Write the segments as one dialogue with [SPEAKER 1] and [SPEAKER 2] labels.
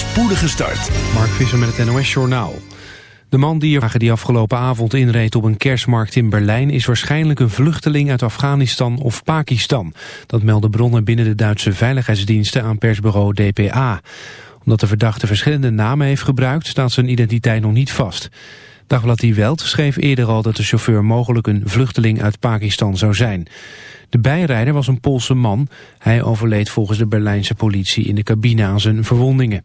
[SPEAKER 1] spoedige start.
[SPEAKER 2] Mark Visser met het NOS Journaal. De man die die afgelopen avond inreed op een kerstmarkt in Berlijn... is waarschijnlijk een vluchteling uit Afghanistan of Pakistan. Dat melden bronnen binnen de Duitse veiligheidsdiensten aan persbureau DPA. Omdat de verdachte verschillende namen heeft gebruikt... staat zijn identiteit nog niet vast. Dagblad Die Welt schreef eerder al dat de chauffeur mogelijk een vluchteling uit Pakistan zou zijn. De bijrijder was een Poolse man. Hij overleed volgens de Berlijnse politie in de cabine aan zijn verwondingen.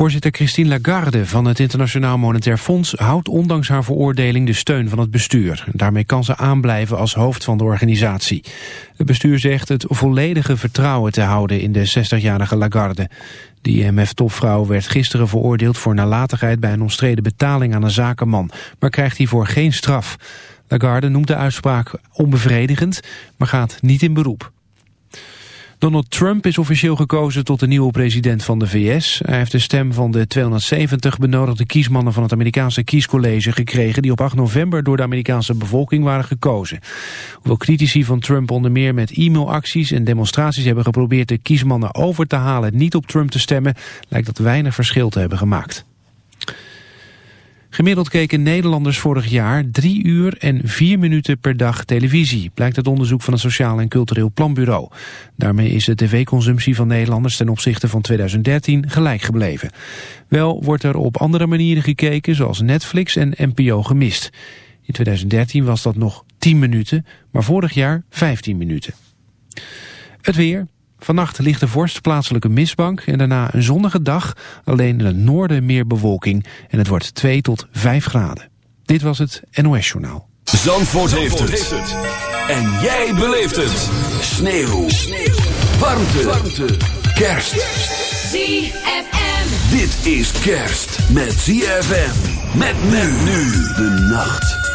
[SPEAKER 2] Voorzitter Christine Lagarde van het Internationaal Monetair Fonds houdt ondanks haar veroordeling de steun van het bestuur. Daarmee kan ze aanblijven als hoofd van de organisatie. Het bestuur zegt het volledige vertrouwen te houden in de 60-jarige Lagarde. De IMF-topvrouw werd gisteren veroordeeld voor nalatigheid bij een omstreden betaling aan een zakenman, maar krijgt hiervoor geen straf. Lagarde noemt de uitspraak onbevredigend, maar gaat niet in beroep. Donald Trump is officieel gekozen tot de nieuwe president van de VS. Hij heeft de stem van de 270 benodigde kiesmannen van het Amerikaanse kiescollege gekregen... die op 8 november door de Amerikaanse bevolking waren gekozen. Hoewel critici van Trump onder meer met e-mailacties en demonstraties hebben geprobeerd... de kiesmannen over te halen niet op Trump te stemmen... lijkt dat weinig verschil te hebben gemaakt. Gemiddeld keken Nederlanders vorig jaar drie uur en vier minuten per dag televisie, blijkt uit onderzoek van het Sociaal en Cultureel Planbureau. Daarmee is de tv-consumptie van Nederlanders ten opzichte van 2013 gelijk gebleven. Wel wordt er op andere manieren gekeken, zoals Netflix en NPO gemist. In 2013 was dat nog 10 minuten, maar vorig jaar 15 minuten. Het weer. Vannacht ligt de vorst plaatselijke mistbank en daarna een zonnige dag. Alleen in het noorden meer bewolking en het wordt 2 tot 5 graden. Dit was het NOS Journaal.
[SPEAKER 1] Zandvoort, heeft, het. En jij beleeft het. Sneeuw. Sneeuw. Warmte. Warmte. Kerst.
[SPEAKER 3] ZFM.
[SPEAKER 1] Dit is kerst met ZFM. Met men nu de nacht.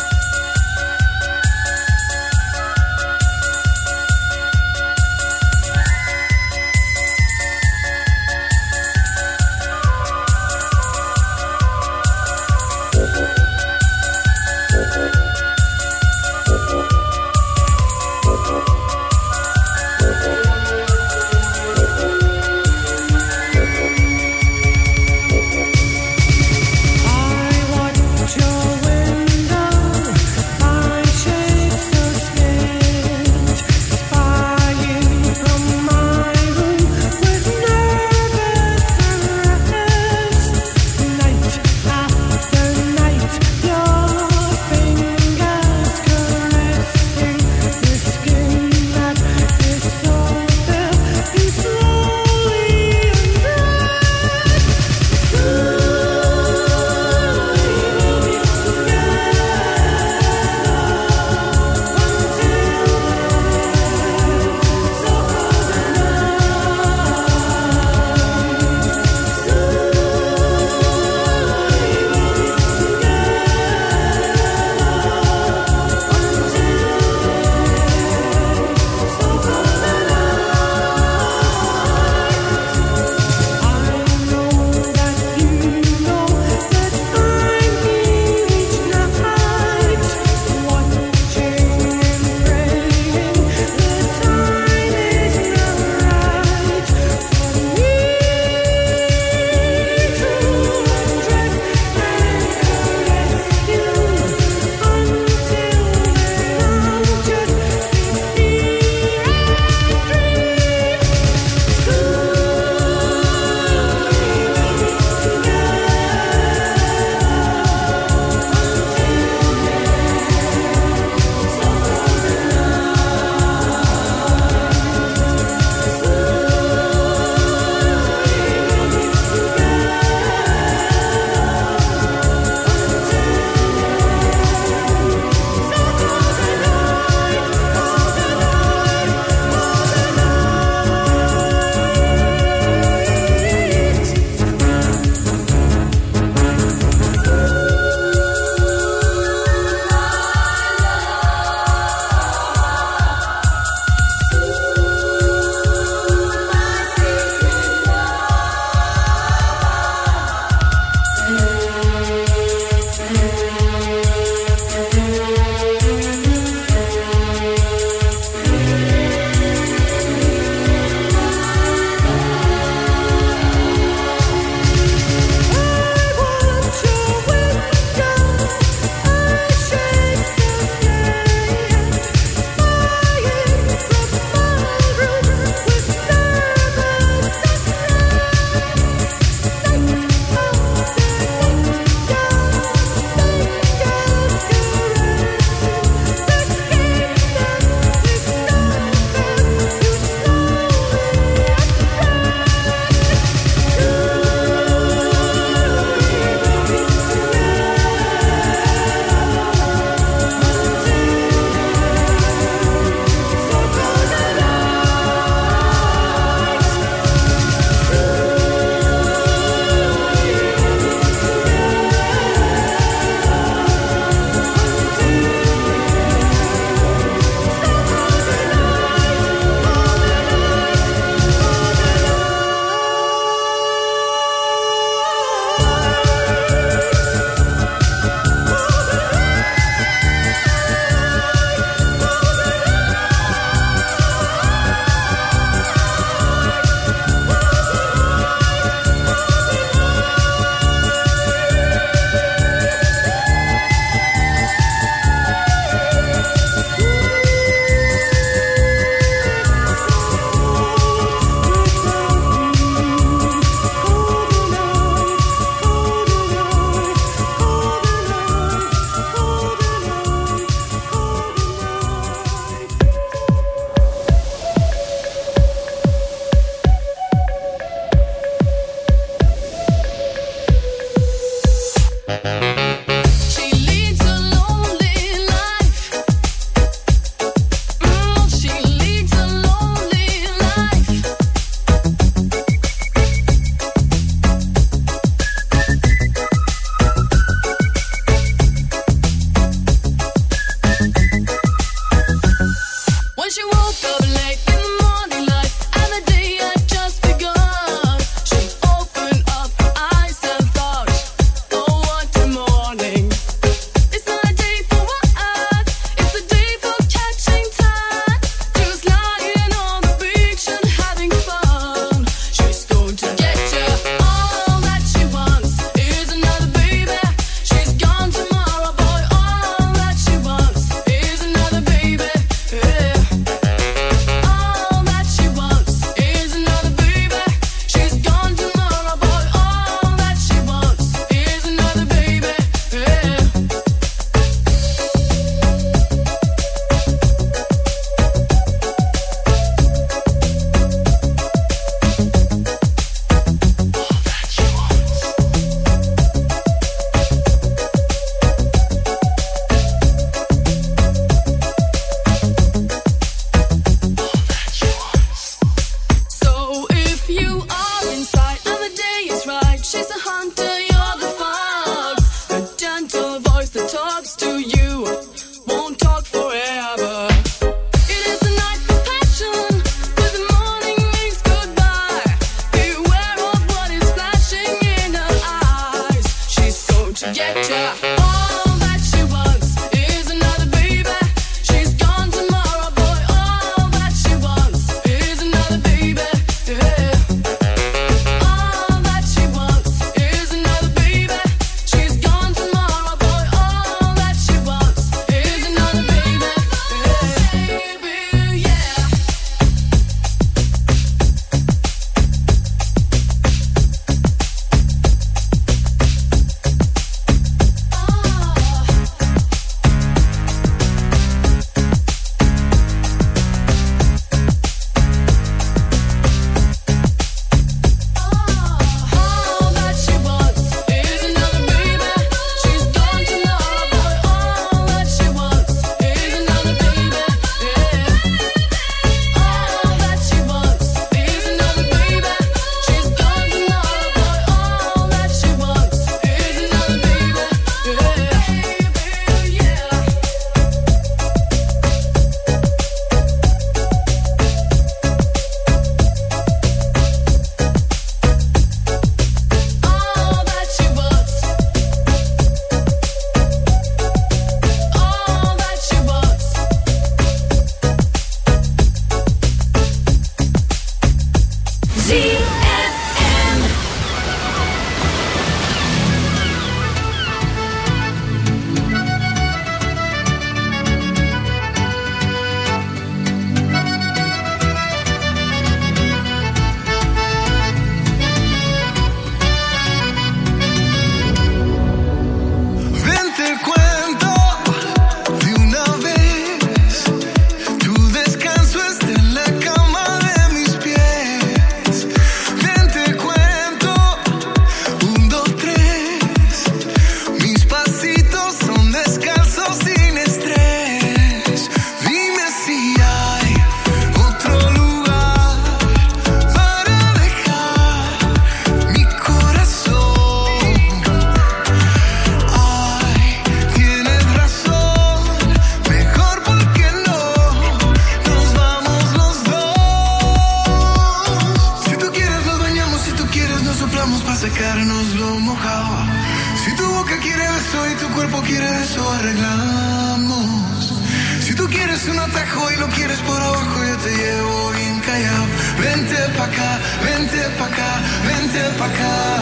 [SPEAKER 4] Si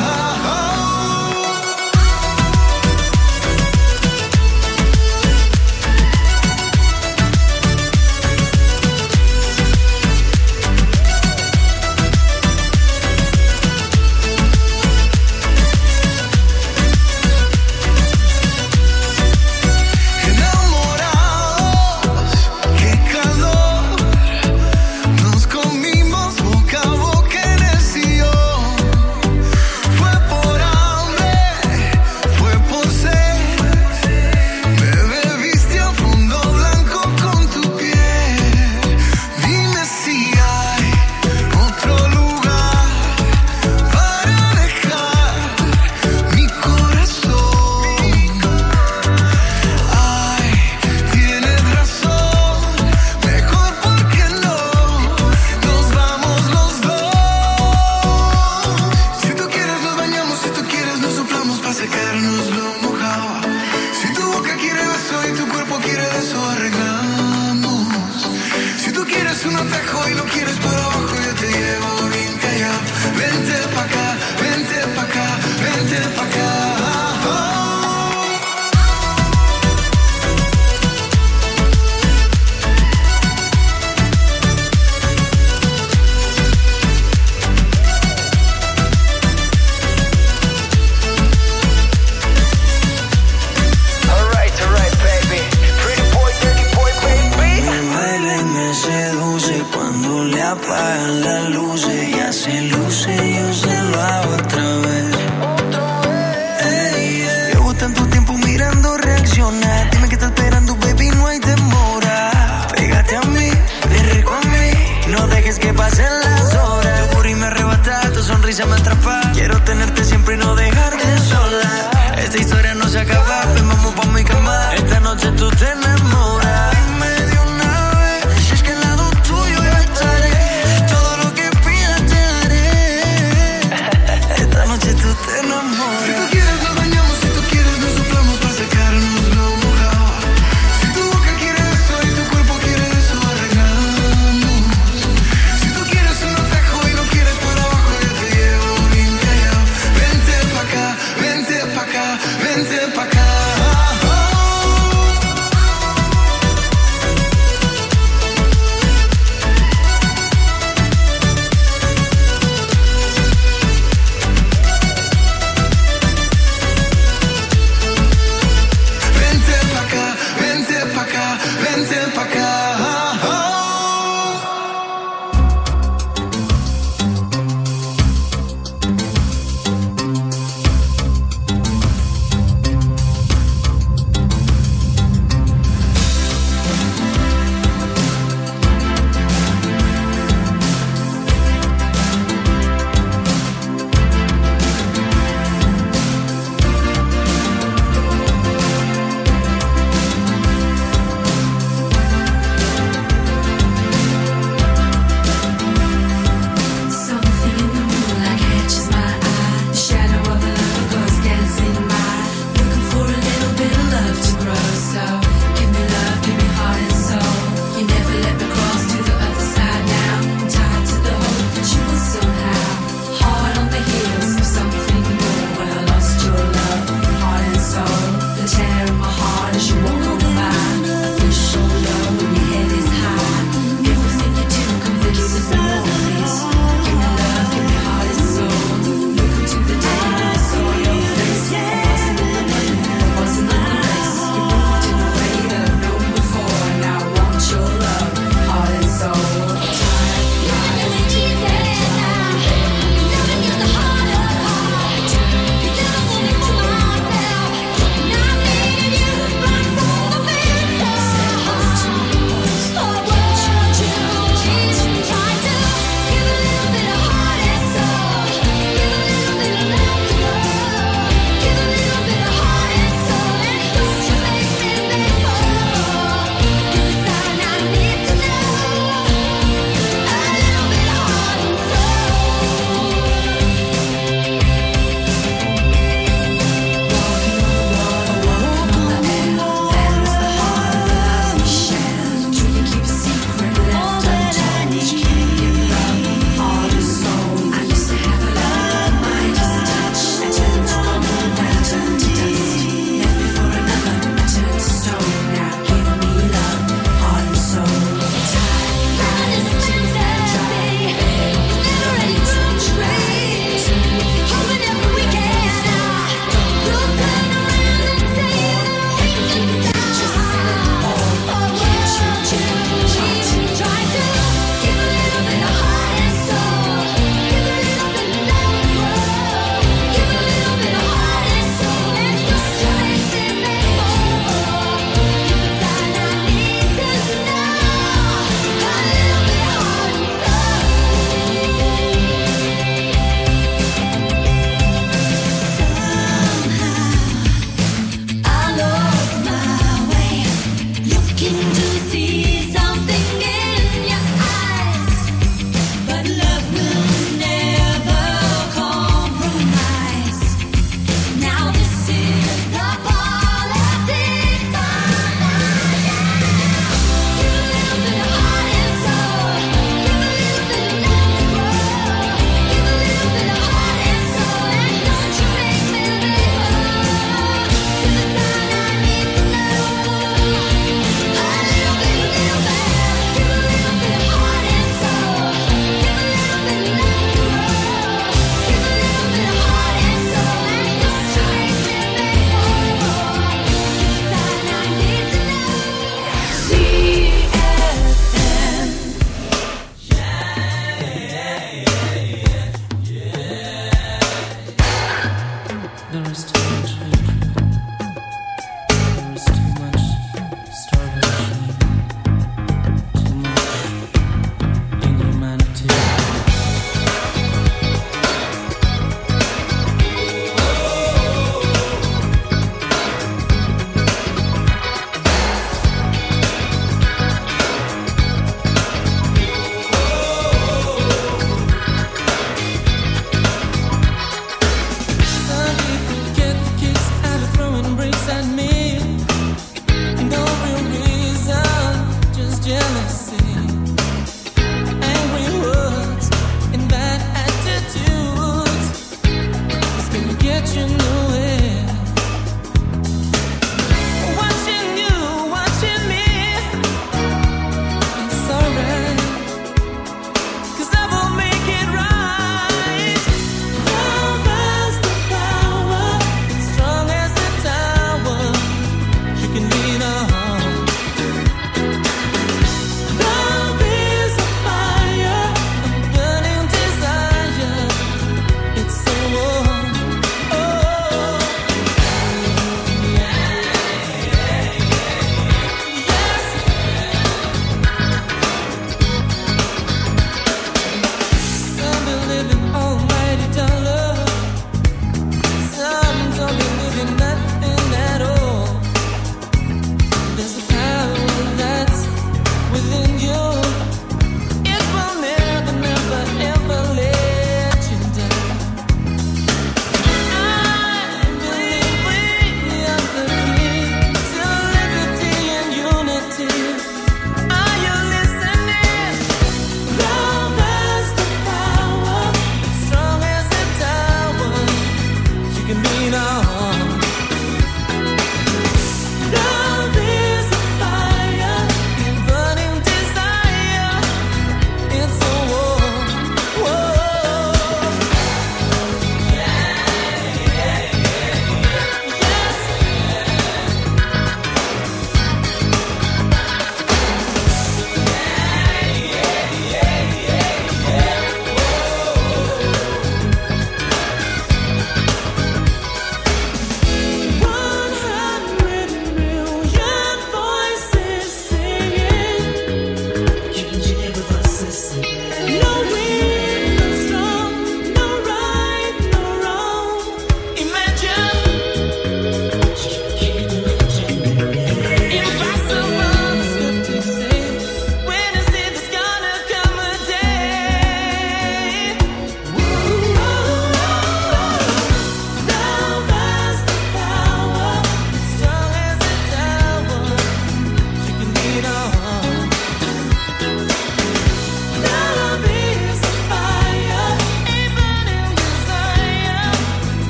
[SPEAKER 4] y se me
[SPEAKER 5] atrapa. Quiero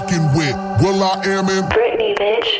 [SPEAKER 6] Rocking with will.i.am in
[SPEAKER 7] Britney, bitch.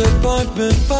[SPEAKER 1] disappointment.